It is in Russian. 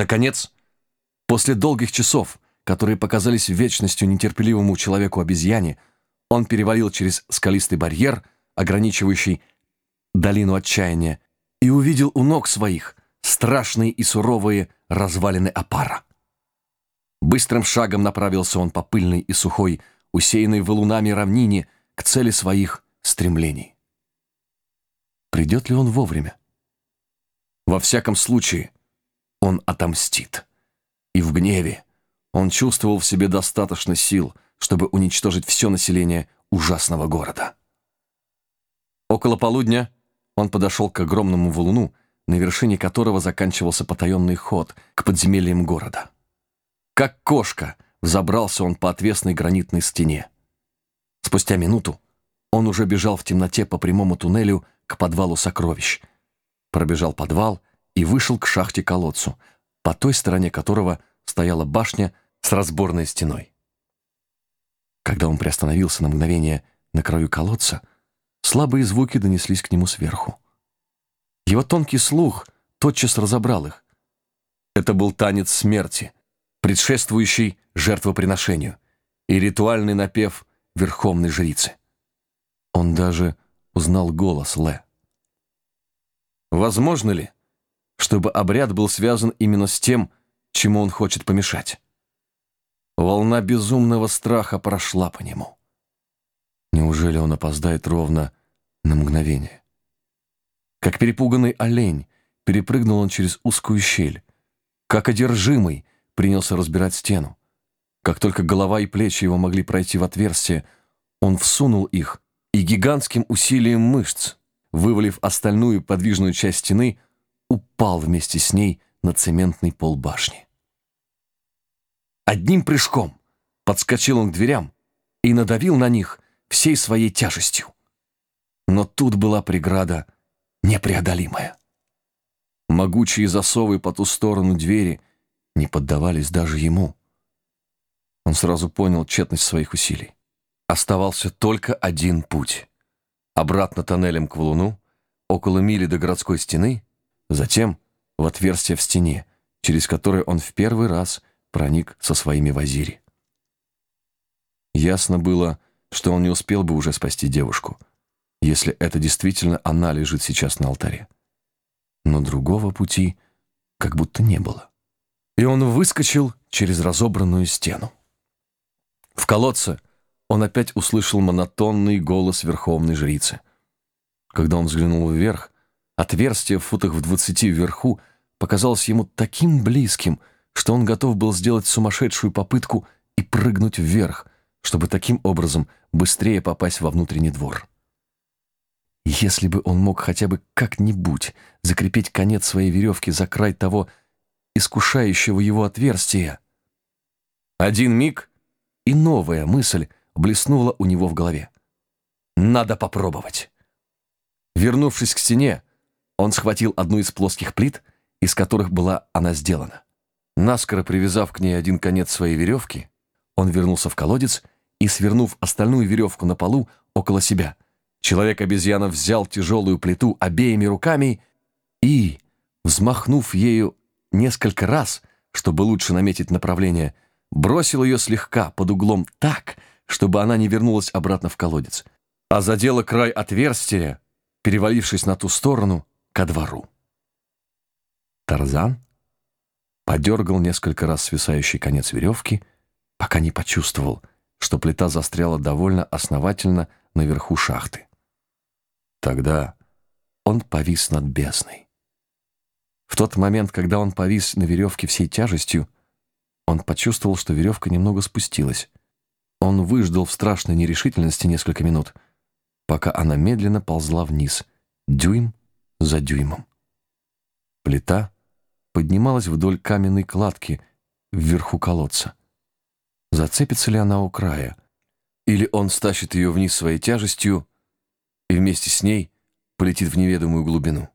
Наконец, после долгих часов, которые показались вечностью нетерпеливому человеку-обезьяне, он перевалил через скалистый барьер, ограничивающий долину отчаяния, и увидел у ног своих страшные и суровые развалины опара. Быстрым шагом направился он по пыльной и сухой, усеянной валунами равнине, к цели своих стремлений. Придет ли он вовремя? Во всяком случае, он отомстит. И в гневе он чувствовал в себе достаточно сил, чтобы уничтожить все население ужасного города. Около полудня он подошел к огромному валуну, на вершине которого заканчивался потаенный ход к подземельям города. Как кошка взобрался он по отвесной гранитной стене. Спустя минуту он уже бежал в темноте по прямому туннелю к подвалу сокровищ. Пробежал подвал и вышел к шахте-колодцу, по той стороне которого стояла башня с разборной стеной. Когда он приостановился на мгновение на краю колодца, слабые звуки донеслись к нему сверху. Его тонкий слух тотчас разобрал их. Это был танец смерти, предшествующий жертвоприношению, и ритуальный напев верховной жрицы. Он даже узнал голос Ле. Возможно ли, чтобы обряд был связан именно с тем, чему он хочет помешать? Волна безумного страха прошла по нему. Неужели он опоздает ровно на мгновение? Как перепуганный олень, перепрыгнул он через узкую щель. Как одержимый, принялся разбирать стену. Как только голова и плечи его могли пройти в отверстие, он всунул их и гигантским усилием мышц, вывалив остальную подвижную часть стены, упал вместе с ней на цементный пол башни. Одним прыжком подскочил он к дверям и надавил на них всей своей тяжестью. Но тут была преграда непреодолимая. Могучие засовы по ту сторону двери не поддавались даже ему. Он сразу понял тщетность своих усилий. Оставался только один путь. Обратно тоннелем к валуну, около мили до городской стены, затем в отверстие в стене, через которое он в первый раз проник со своими вазири. Ясно было, что он не успел бы уже спасти девушку, если это действительно она лежит сейчас на алтаре. Но другого пути как будто не было. И он выскочил через разобранную стену. В колодце он опять услышал монотонный голос верховной жрицы. Когда он взглянул вверх, отверстие в футах в двадцати вверху показалось ему таким близким, что он готов был сделать сумасшедшую попытку и прыгнуть вверх, чтобы таким образом быстрее попасть во внутренний двор. Если бы он мог хотя бы как-нибудь закрепить конец своей веревки за край того искушающего его отверстия. Один миг, и новая мысль — блеснуло у него в голове. «Надо попробовать». Вернувшись к стене, он схватил одну из плоских плит, из которых была она сделана. Наскоро привязав к ней один конец своей веревки, он вернулся в колодец и, свернув остальную веревку на полу около себя, человек-обезьяна взял тяжелую плиту обеими руками и, взмахнув ею несколько раз, чтобы лучше наметить направление, бросил ее слегка под углом так, чтобы она не вернулась обратно в колодец, а задела край отверстия, перевалившись на ту сторону, ко двору. Тарзан подергал несколько раз свисающий конец веревки, пока не почувствовал, что плита застряла довольно основательно наверху шахты. Тогда он повис над бездной. В тот момент, когда он повис на веревке всей тяжестью, он почувствовал, что веревка немного спустилась. Он выждал в страшной нерешительности несколько минут, пока она медленно ползла вниз, дюйм за дюймом. Плита поднималась вдоль каменной кладки вверху колодца. Зацепится ли она у края? Или он стащит ее вниз своей тяжестью и вместе с ней полетит в неведомую глубину?